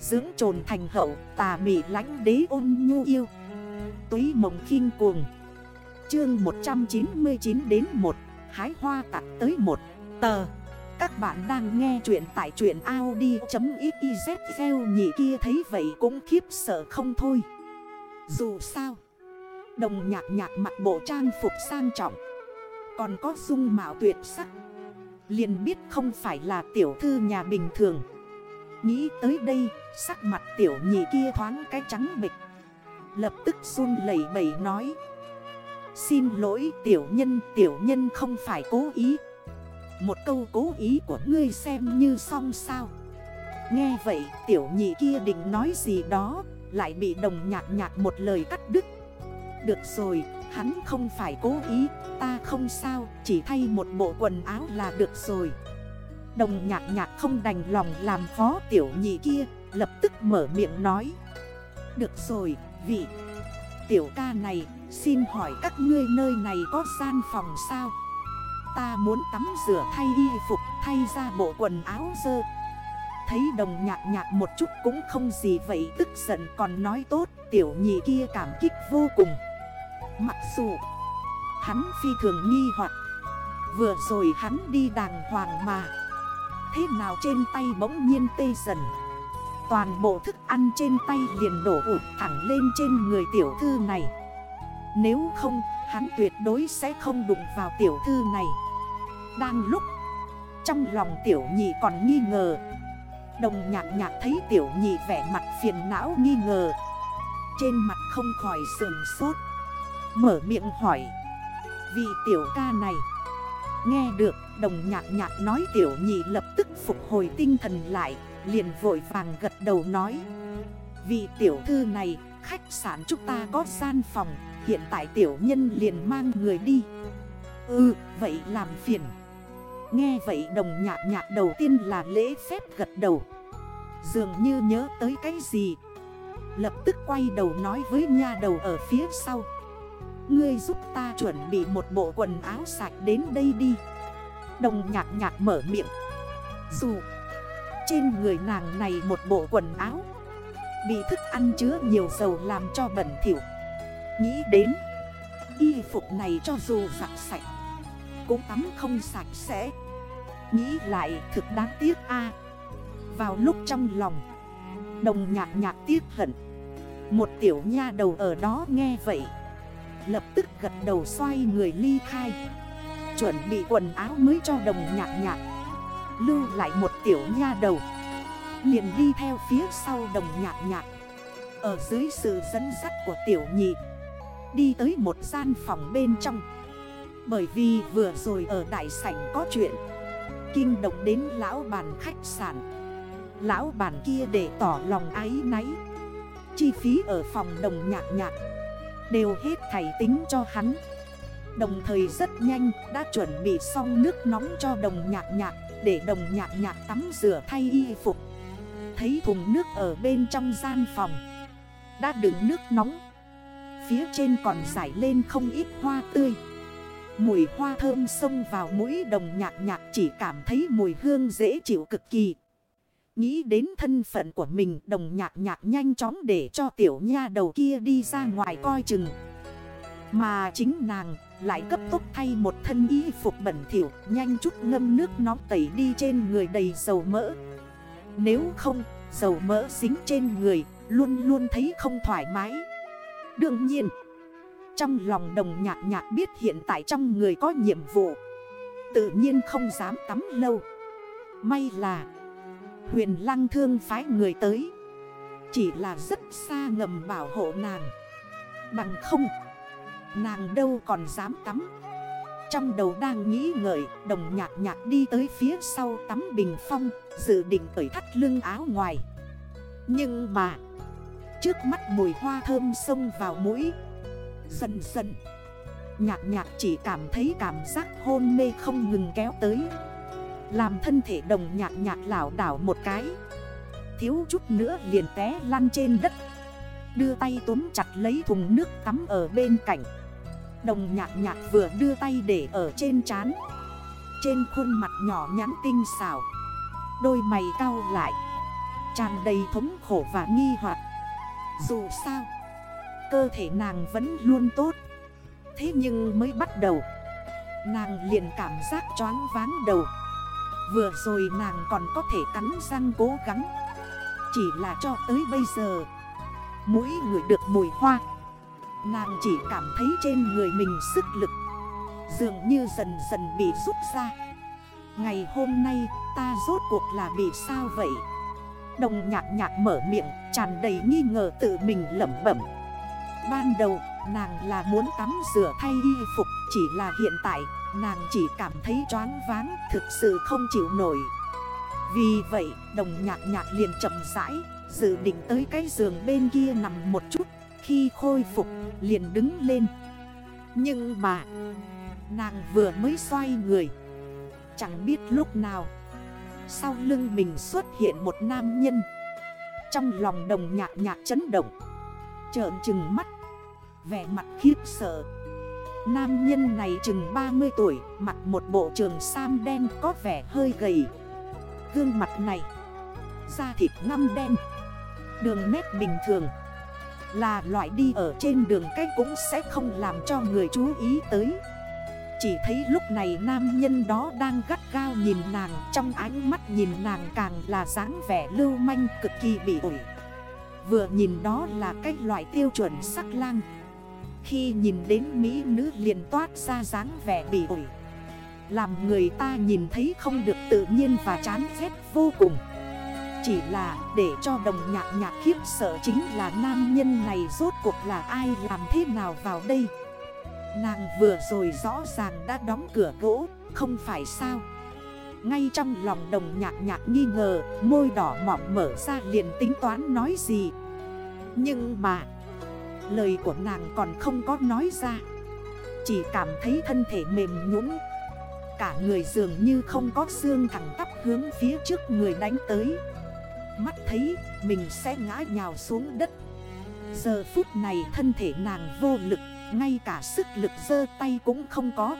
Dưỡng trồn thành hậu, tà mị lánh đế ôn nhu yêu. Túy mộng khinh cuồng. Chương 199 đến 1 Hái hoa tặng tới 1 Tờ. Các bạn đang nghe chuyện tại chuyện Audi.xyz Theo nhị kia thấy vậy cũng khiếp sợ không thôi. Dù sao, Đồng nhạc nhạc mặc bộ trang phục sang trọng, Còn có dung mạo tuyệt sắc, liền biết không phải là tiểu thư nhà bình thường. Nghĩ tới đây, Sắc mặt tiểu nhị kia thoáng cái trắng bịch Lập tức run lẩy bẩy nói. Xin lỗi tiểu nhân Tiểu nhân không phải cố ý. Một câu cố ý của ngươi xem như xong sao. Nghe vậy, tiểu nhị kia định nói gì đó, Lại bị đồng nhạc nhạc một lời cắt đứt. Được rồi, hắn không phải cố ý, Ta không sao, chỉ thay một bộ quần áo là được rồi. Đồng nhạc nhạc không đành lòng làm khó tiểu nhị kia, Lập tức mở miệng nói. Được rồi, vị Tiểu ca này, xin hỏi các ngươi nơi này có gian phòng sao? Ta muốn tắm rửa thay y phục, thay ra bộ quần áo dơ. Thấy đồng nhạc nhạc một chút cũng không gì vậy Tức giận, còn nói tốt, Tiểu nhị kia cảm kích vô cùng. Mặc dù Hắn phi thường nghi hoặc, Vừa rồi hắn đi đàng hoàng mà Thế nào trên tay bỗng nhiên tê dần. Toàn bộ thức ăn trên tay liền đổ ụt thẳng lên trên người tiểu thư này. Nếu không, hắn tuyệt đối sẽ không đụng vào tiểu thư này. Đang lúc Trong lòng tiểu nhị còn nghi ngờ. Đồng nhạc nhạc thấy tiểu nhị vẻ mặt phiền não nghi ngờ. Trên mặt không khỏi sườn sốt. Mở miệng hỏi vì tiểu ca này Nghe được, đồng nhạc nhạc nói tiểu nhị lập tức phục hồi tinh thần lại, Liền vội vàng gật đầu nói. Vì tiểu thư này, khách sạn chúng ta có gian phòng, Hiện tại tiểu nhân liền mang người đi. Ừ vậy làm phiền. Nghe vậy đồng nhạc nhạc đầu tiên là lễ phép gật đầu. Dường như nhớ tới cái gì. Lập tức quay đầu nói với nha đầu ở phía sau. Ngươi giúp ta chuẩn bị một bộ quần áo sạch đến đây đi. Đồng nhạc nhạc mở miệng. Dù, trên người nàng này một bộ quần áo. Bị thức ăn chứa nhiều dầu làm cho bẩn thỉu. Nghĩ đến, Y phục này cho dù giặt sạch, Cũng tắm không sạch sẽ. Nghĩ lại thực đáng tiếc a. Vào lúc trong lòng, Đồng nhạc nhạc tiếc hận. Một tiểu nha đầu ở đó nghe vậy Lập tức gật đầu xoay người ly khai. Chuẩn bị quần áo mới cho đồng nhạc nhạc. Lưu lại một tiểu nha đầu. Liền đi theo phía sau đồng nhạc nhạc. Ở dưới sự dẫn dắt của tiểu nhị. Đi tới một gian phòng bên trong. Bởi vì vừa rồi ở đại sảnh có chuyện. Kinh động đến lão bàn khách sạn. Lão bàn kia để tỏ lòng ái náy. Chi phí ở phòng đồng nhạc nhạc. Đều hết thầy tính cho hắn. Đồng thời rất nhanh, đã chuẩn bị xong nước nóng cho đồng nhạc nhạc, Để đồng nhạc nhạc tắm rửa thay y phục. Thấy thùng nước ở bên trong gian phòng, Đã đựng nước nóng. Phía trên còn giải lên không ít hoa tươi. Mùi hoa thơm xông vào mũi đồng nhạc nhạc chỉ cảm thấy mùi hương dễ chịu cực kỳ. Nghĩ đến thân phận của mình, đồng nhạc nhạc nhanh chóng để cho tiểu nha đầu kia đi ra ngoài coi chừng. Mà chính nàng lại cấp tốc thay một thân y phục bẩn thỉu, Nhanh chút ngâm nước nóng tẩy đi trên người đầy dầu mỡ. Nếu không, dầu mỡ dính trên người, Luôn luôn thấy không thoải mái. Đương nhiên, Trong lòng đồng nhạc nhạc biết hiện tại trong người có nhiệm vụ, Tự nhiên không dám tắm lâu. May là Huyền lăng thương phái người tới. Chỉ là rất xa ngầm bảo hộ nàng. Bằng không, Nàng đâu còn dám tắm. Trong đầu đang nghĩ ngợi, Đồng nhạc nhạc đi tới phía sau tắm bình phong, Dự định cởi thắt lưng áo ngoài. Nhưng mà, Trước mắt mùi hoa thơm xông vào mũi. Dần dần, Nhạc nhạc chỉ cảm thấy cảm giác hôn mê không ngừng kéo tới. Làm thân thể đồng nhạc nhạc lảo đảo một cái. Thiếu chút nữa liền té lăn trên đất. Đưa tay túm chặt lấy thùng nước tắm ở bên cạnh. Đồng nhạc nhạc vừa đưa tay để ở trên trán. Trên khuôn mặt nhỏ nhắn tinh xảo. Đôi mày cao lại. Tràn đầy thống khổ và nghi hoặc. Dù sao, Cơ thể nàng vẫn luôn tốt. Thế nhưng mới bắt đầu, Nàng liền cảm giác choáng váng đầu. Vừa rồi nàng còn có thể cắn răng cố gắng. Chỉ là cho tới bây giờ Mũi người được mùi hoa. Nàng chỉ cảm thấy trên người mình sức lực Dường như dần dần bị rút ra. Ngày hôm nay, ta rốt cuộc là bị sao vậy? Đồng nhạc nhạc mở miệng, tràn đầy nghi ngờ tự mình lẩm bẩm. Ban đầu, nàng là muốn tắm rửa thay y phục, Chỉ là hiện tại nàng chỉ cảm thấy choáng váng, thực sự không chịu nổi. Vì vậy, đồng nhạc nhạc liền chậm rãi, Dự định tới cái giường bên kia nằm một chút. Khi khôi phục, liền đứng lên. Nhưng mà, Nàng vừa mới xoay người. Chẳng biết lúc nào, Sau lưng mình xuất hiện một nam nhân. Trong lòng đồng nhạc nhạc chấn động, Trợn trừng mắt, Vẻ mặt khiếp sợ. Nam nhân này chừng 30 tuổi, Mặc một bộ trường sam đen có vẻ hơi gầy. Gương mặt này, Da thịt ngăm đen. Đường nét bình thường. Là loại đi ở trên đường cách cũng sẽ không làm cho người chú ý tới. Chỉ thấy lúc này nam nhân đó đang gắt gao nhìn nàng, Trong ánh mắt nhìn nàng càng là dáng vẻ lưu manh cực kỳ bị ủi Vừa nhìn đó là cái loại tiêu chuẩn sắc lang. Khi nhìn đến Mỹ nữ liền toát ra dáng vẻ bị ủi. Làm người ta nhìn thấy không được tự nhiên và chán ghét vô cùng. Chỉ là để cho đồng nhạc nhạc khiếp sợ chính là nam nhân này rốt cuộc là ai làm thế nào vào đây? Nàng vừa rồi rõ ràng đã đóng cửa gỗ, không phải sao? Ngay trong lòng đồng nhạc nhạc nghi ngờ, môi đỏ mỏng mở ra liền tính toán nói gì? Nhưng mà, lời của nàng còn không có nói ra. Chỉ cảm thấy thân thể mềm nhũng Cả người dường như không có xương thẳng tắp hướng phía trước người đánh tới. Mắt thấy mình sẽ ngã nhào xuống đất. Giờ phút này thân thể nàng vô lực, Ngay cả sức lực dơ tay cũng không có.